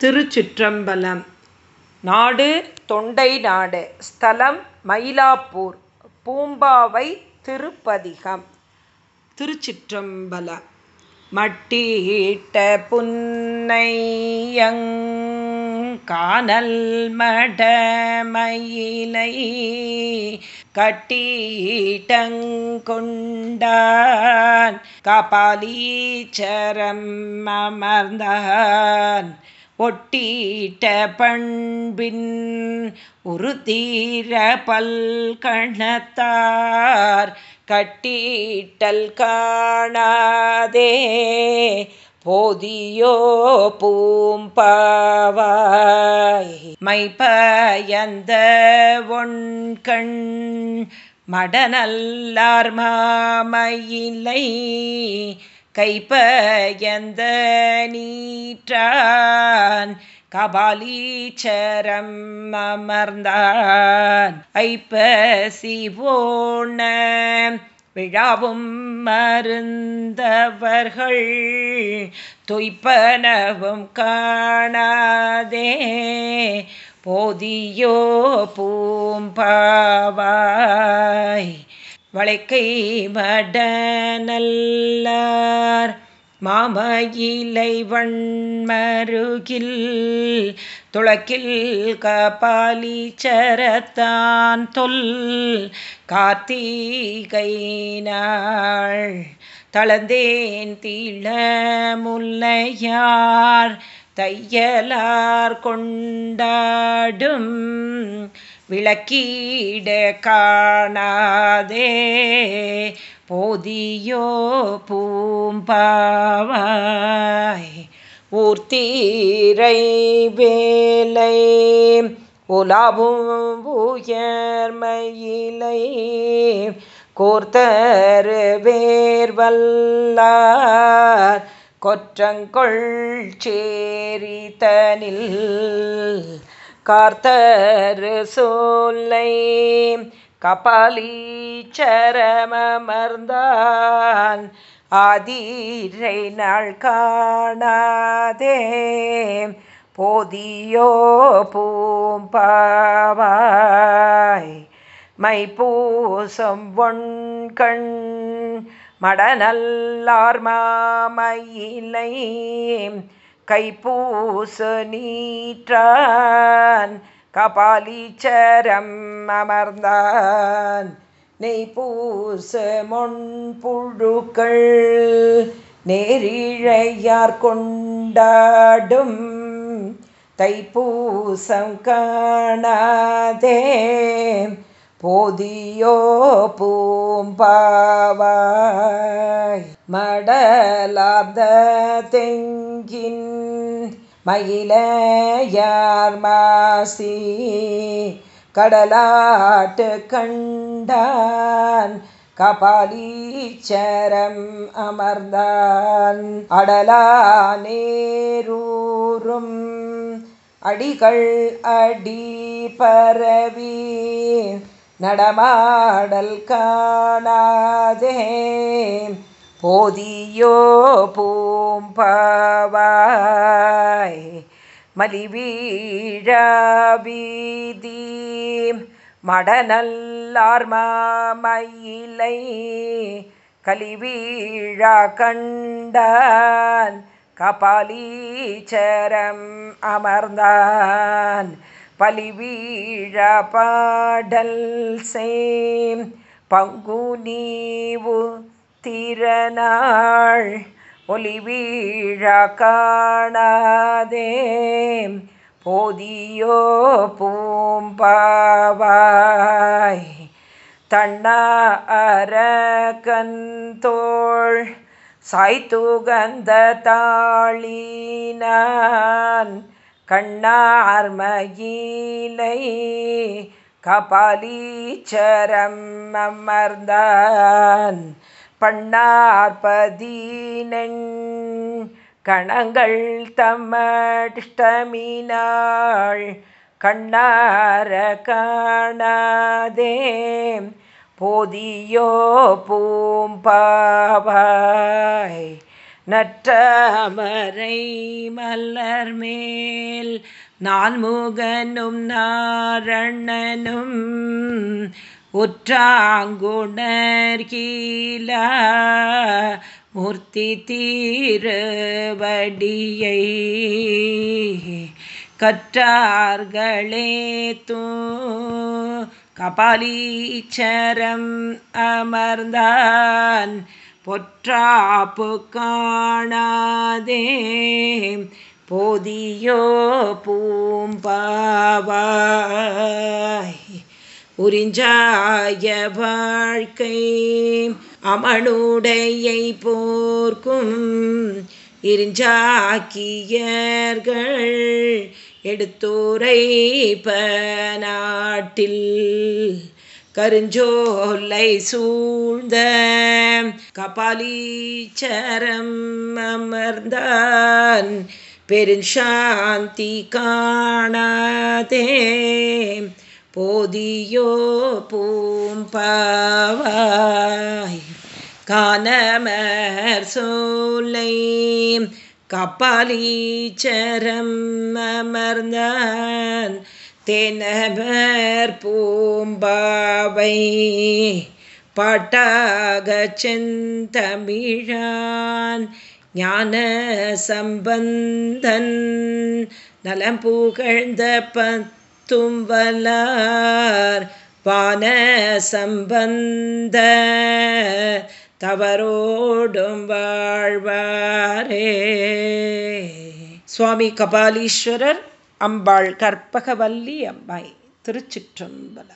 திருச்சிற்றம்பலம். நாடு தொண்டை நாடு. ஸ்தலம் மயிலாப்பூர். பூம்பாவை திருப்பதிகம். திருச்சிற்றம்பல மட்டீட்ட புன்னையங் கானல் மடமயிலை கட்டீட்டங்கொண்டான். கபாலீச்சரம் அமர்ந்தான். ஒட்டீட்ட பண்பின் உருதீர பல்கணத்தார் கட்டீட்டல் காணாதே. போதியோ பூம்பாவாய். மைப்பயந்த ஒண்கண் மடநல்லார் மாமையிலை. கைப்பயந்த நீற்றான். கபாலீச்சரம் அமர்ந்தான். ஐப்பசி போன விழாவும் மருந்தவர்கள் தொய்ப்பனவும் காணாதே. போதியோ பூம்பாவாய் வளைக்கை மடநல்லார் மாமயிலை வண்மருகில் துளக்கில் கபாலி சரத்தான் தொல் கார்த்திகை நாள் தளந்தேன் தீழ முல்லையார் தையலார் கொண்டாடும் விளக்கீட காணாதே. போதியோ பூம்பாவாய். ஊர்த்தீரை வேலை. உலாவும் உயர்மயிலை. கோர்த்தரு வேர்வல்லார். கொற்றங்கொள் சேரித்தனில் கார்த்தர் சொல்லை கபாலீச்சரமர்ந்தான் ஆதீரை நாள் காணாதே போதியோ பூம்பாவாய். மை பூசம் ஒண்கண் மடநல்லார் மாமையிலை கைப்பூசு நீற்றான் கபாலீச்சரம் அமர்ந்தான். நெய்பூச மொன்புழுக்கள் நேரிழையார் கொண்டாடும் தைப்பூசம் காணாதே. போதியோ பூம்பாவாய். மடலாப்த தெங்கின் மயிலையார் மாசி கடலாட்டு கண்டான். கபாலீச்சரம் அமர்ந்தான். அடலா நேரூரும் அடிகள் அடி பரவி நடமாடல் காணாதே. போதியோ பூம்பாவாய் மலிவீழாபீதி மடநல்லார் மாமயிலை கலிவீழா கண்டான் கபாலீச்சரம் அமர்ந்தான். பலிவீழ பாடல் சேம் பங்குனீவு திறனாள் ஒளிவீழ காணாதே. போதியோ பூம்பாவாய் தண்ணா அரகந்தோள் சாய்த்துகந்த தாளினான் கண்ணார்மயிலை கபாலீச்சரம் அமர்ந்தான். பண்ணார்பதீனெண் கணங்கள் தம்மடிஷ்டமினாள் கண்ணார காணாதே. போதியோ பூம்பாவாய் நற்றமரை மலர் மேல் நான்முகனும் நாரணனும் உற்றாங்குணர் கீழா மூர்த்தி தீருவடியை கற்றார்களே தூ கபாலீச்சரம் அமர்ந்தான் பொற்றாப்பு காணாதே. போதியோ பூம்பாவாய். உறிஞ்சாய வாழ்க்கை அமனுடையை போர்க்கும் இருஞ்சாக்கியர்கள் எடுத்துரை நாட்டில் கருஞ்சோலை சூழ்ந்த கபாலீச்சரம் அமர்ந்தான். பெருஞ்சாந்தி காணாதே. போதியோ பூம்பாவாய். காணமர் சோலை கப்பாலீச்சரம் அமர்ந்தான். தெனவர் பூம்பாவை பாட்டாக செந்தமிழான். ஞான சம்பந்தன் நலம் புகழ்ந்த பத் தும்பலார் பான சம்பந்த தவரோடும் வாழ்வாரே. சுவாமி கபாலீஸ்வரர் அம்பாள் கற்பகவல்லி அம்பாய் திருச்சிற்றம்பலம்.